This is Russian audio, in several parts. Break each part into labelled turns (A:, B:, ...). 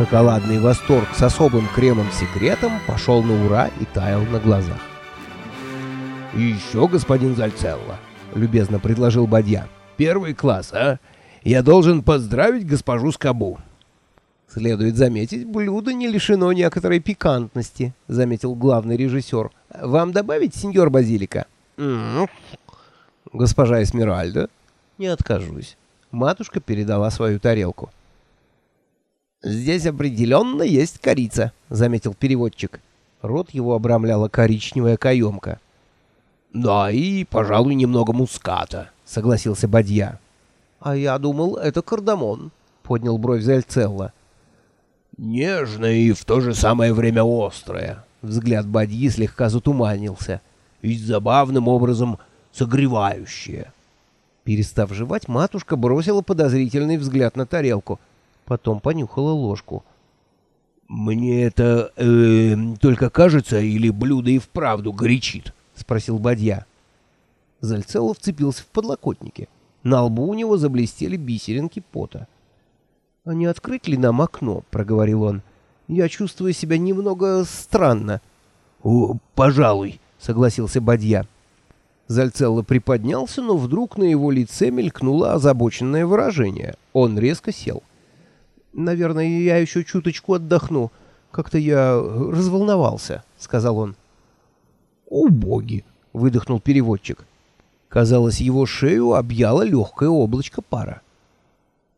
A: Шоколадный восторг с особым кремом-секретом пошел на ура и таял на глазах.
B: «Еще, господин Зальцелло», — любезно предложил Бадья. «Первый класс, а? Я должен поздравить госпожу Скобу».
A: «Следует заметить, блюдо не лишено некоторой пикантности», — заметил главный режиссер. «Вам добавить, сеньор Базилика?»
B: «М-м-м».
A: «Госпожа Эсмеральда?» «Не откажусь». Матушка передала свою тарелку. «Здесь определенно есть корица», — заметил переводчик. Рот его обрамляла коричневая каемка.
B: «Да, и, пожалуй, немного муската», — согласился Бадья.
A: «А я думал, это кардамон», — поднял бровь Зальцелла.
B: «Нежное и в то же самое время острое».
A: Взгляд Бадьи слегка затуманился.
B: «Ведь забавным образом согревающее».
A: Перестав жевать, матушка бросила подозрительный взгляд на тарелку. Потом понюхала ложку.
B: «Мне это э, только кажется, или блюдо и вправду горячит?» — спросил Бадья.
A: Зальцелов вцепился в подлокотники. На лбу у него заблестели бисеринки пота. «А не открыть ли нам окно?» — проговорил он. «Я чувствую себя немного странно».
B: «О, пожалуй», — согласился Бадья.
A: Зальцелло приподнялся, но вдруг на его лице мелькнуло озабоченное выражение. Он резко сел. «Наверное, я еще чуточку отдохну. Как-то я разволновался», — сказал он.
B: «О, боги!» — выдохнул переводчик.
A: Казалось, его шею объяло легкое облачко пара.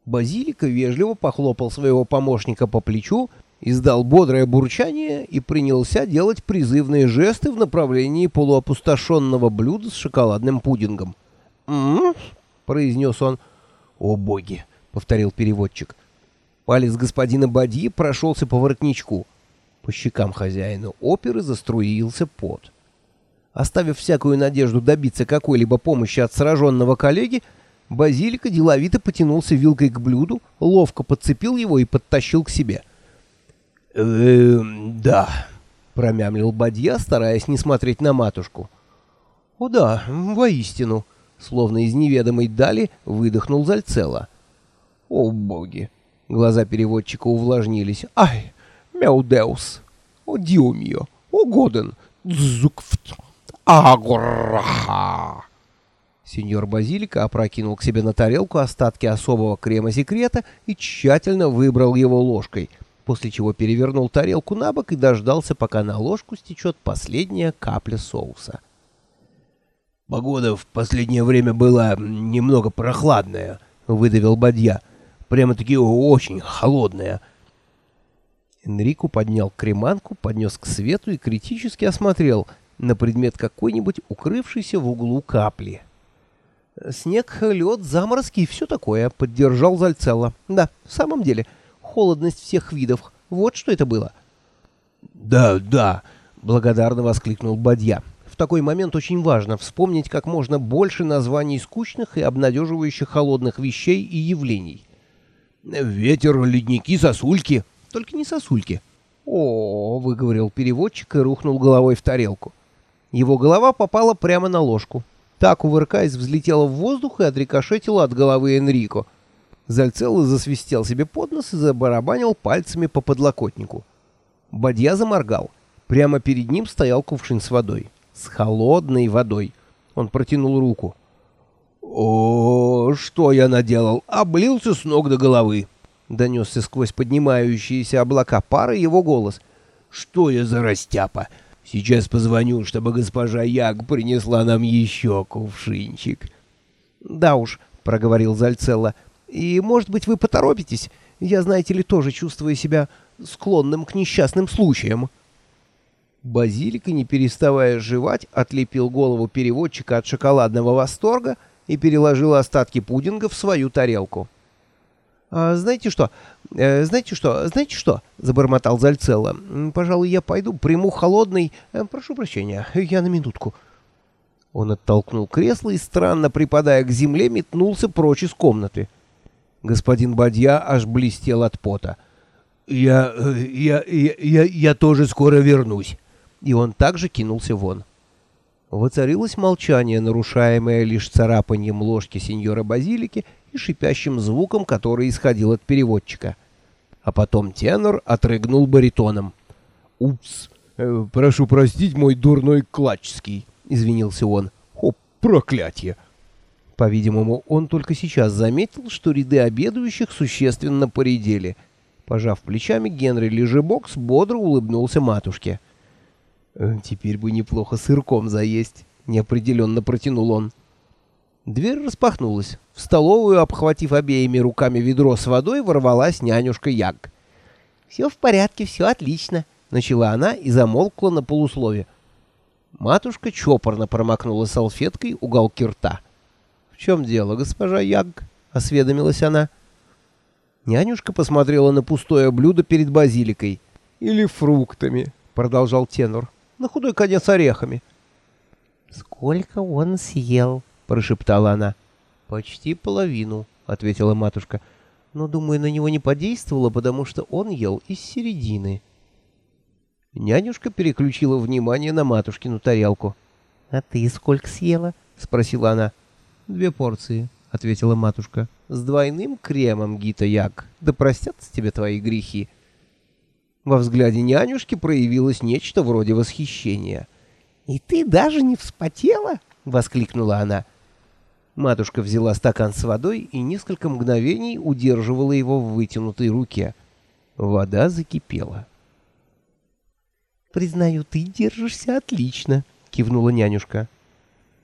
A: Базилика вежливо похлопал своего помощника по плечу, издал бодрое бурчание и принялся делать призывные жесты в направлении полуопустошенного блюда с шоколадным пудингом.
B: «М-м-м», произнес он. «О боги!» — повторил переводчик.
A: Палец господина Бадьи прошелся по воротничку. По щекам хозяина оперы заструился пот. Оставив всякую надежду добиться какой-либо помощи от сраженного коллеги, Базилика деловито потянулся вилкой к блюду, ловко подцепил его и подтащил к себе.
B: «Э, да», —
A: промямлил Бадья, стараясь не смотреть на матушку. «О да, воистину», — словно из неведомой дали выдохнул Зальцела. «О боги!» — глаза переводчика увлажнились. «Ай, мяудеус! О диумио! О годен! Дзукфт! Агурраха!» Сеньор Базилика опрокинул к себе на тарелку остатки особого крема-секрета и тщательно выбрал его ложкой, после чего перевернул тарелку на бок и дождался, пока на ложку стечет последняя капля соуса.
B: «Погода в последнее время была немного прохладная», — выдавил Бадья. «Прямо-таки очень холодная».
A: Энрику поднял креманку, поднес к свету и критически осмотрел на предмет какой-нибудь укрывшейся в углу капли. Снег, лед, заморозки и все такое, поддержал Зальцелло. Да, в самом деле, холодность всех видов. Вот что это было.
B: Да, да,
A: благодарно воскликнул Бадья. В такой момент очень важно вспомнить как можно больше названий скучных и обнадеживающих холодных вещей и явлений.
B: Ветер, ледники, сосульки.
A: Только не сосульки. О, выговорил переводчик и рухнул головой в тарелку. Его голова попала прямо на ложку. Так, кувыркаясь, взлетела в воздух и отрикошетила от головы Энрико. Зальцелло засвистел себе под нос и забарабанил пальцами по подлокотнику. Бадья заморгал. Прямо перед ним стоял кувшин с водой. С холодной водой. Он протянул руку.
B: «О, что я наделал? Облился с ног до головы!»
A: Донесся сквозь поднимающиеся облака пара его голос.
B: «Что я за растяпа? Сейчас позвоню, чтобы госпожа Яг принесла нам еще кувшинчик.
A: — Да уж, — проговорил Зальцелло, — и, может быть, вы поторопитесь? Я, знаете ли, тоже чувствую себя склонным к несчастным случаям. Базилика, не переставая жевать, отлепил голову переводчика от шоколадного восторга и переложил остатки пудинга в свою тарелку. «А знаете что? Э, знаете что? Знаете что?» — забормотал Зальцелло. «Пожалуй, я пойду, приму холодный... Э, прошу прощения, я на минутку». Он оттолкнул кресло и, странно припадая к земле, метнулся прочь из комнаты. Господин Бадья аж блестел от пота.
B: «Я... я... я... я, я тоже скоро вернусь».
A: И он также кинулся вон. Воцарилось молчание, нарушаемое лишь царапанием ложки сеньора Базилики и шипящим звуком, который исходил от переводчика.
B: а потом тенор отрыгнул баритоном.
A: «Упс, э, прошу простить мой дурной клачский», — извинился он. «О, проклятие!» По-видимому, он только сейчас заметил, что ряды обедающих существенно поредели. Пожав плечами, Генри Лежебокс бодро улыбнулся матушке. «Э, «Теперь бы неплохо сырком заесть», — неопределенно протянул он. Дверь распахнулась. В столовую, обхватив обеими руками ведро с водой, ворвалась нянюшка Яг. «Все в порядке, все отлично», — начала она и замолкла на полуслове. Матушка чопорно промокнула салфеткой уголки рта. «В чем дело, госпожа Яг?» — осведомилась она. Нянюшка посмотрела на пустое блюдо перед базиликой. «Или фруктами», — продолжал тенор. «На худой конец орехами».
C: «Сколько он съел?» — прошептала она.
A: «Почти половину», — ответила матушка. «Но, думаю, на него не подействовало, потому что он ел из середины». Нянюшка переключила внимание на матушкину тарелку.
C: «А ты сколько съела?»
A: — спросила она. «Две порции», — ответила матушка. «С двойным кремом, Гита Як. Да простятся тебе твои грехи». Во взгляде нянюшки проявилось нечто вроде восхищения.
C: «И ты даже не вспотела?»
A: — воскликнула она. Матушка взяла стакан с водой и несколько мгновений удерживала его в вытянутой руке. Вода закипела.
C: «Признаю, ты держишься отлично», — кивнула нянюшка.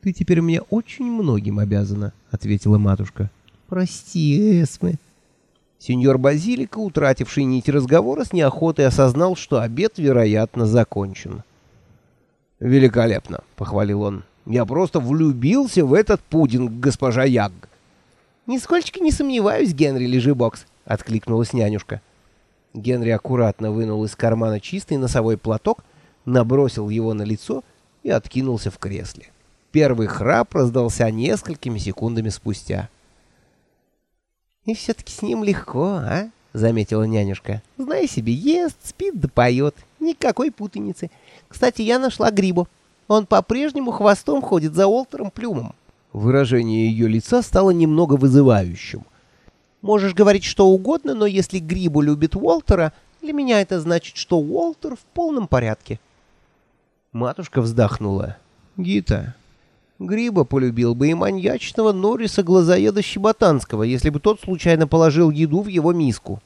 A: «Ты теперь мне очень многим обязана», — ответила матушка.
C: «Прости, Эсме».
A: Сеньор Базилика, утративший нить разговора, с неохотой осознал, что обед, вероятно, закончен. «Великолепно», — похвалил он. Я просто влюбился в этот пудинг, госпожа Яг.
C: «Нисколько не сомневаюсь, Генри Лежебокс», — откликнулась нянюшка.
A: Генри аккуратно вынул из кармана чистый носовой платок, набросил его на лицо и откинулся в кресле. Первый храп раздался несколькими секундами спустя.
C: «И все-таки с ним легко, а?» — заметила нянюшка. «Знай себе, ест, спит да поет. Никакой путаницы. Кстати, я нашла Грибу. Он по-прежнему хвостом ходит за Уолтером Плюмом.
A: Выражение ее лица стало немного вызывающим.
C: Можешь говорить что угодно, но если Грибу любит Уолтера, для меня это значит, что Уолтер в полном порядке.
A: Матушка вздохнула. Гита, Гриба полюбил бы и маньячного Норриса Глазоеда Щеботанского, если бы тот случайно положил еду в его миску.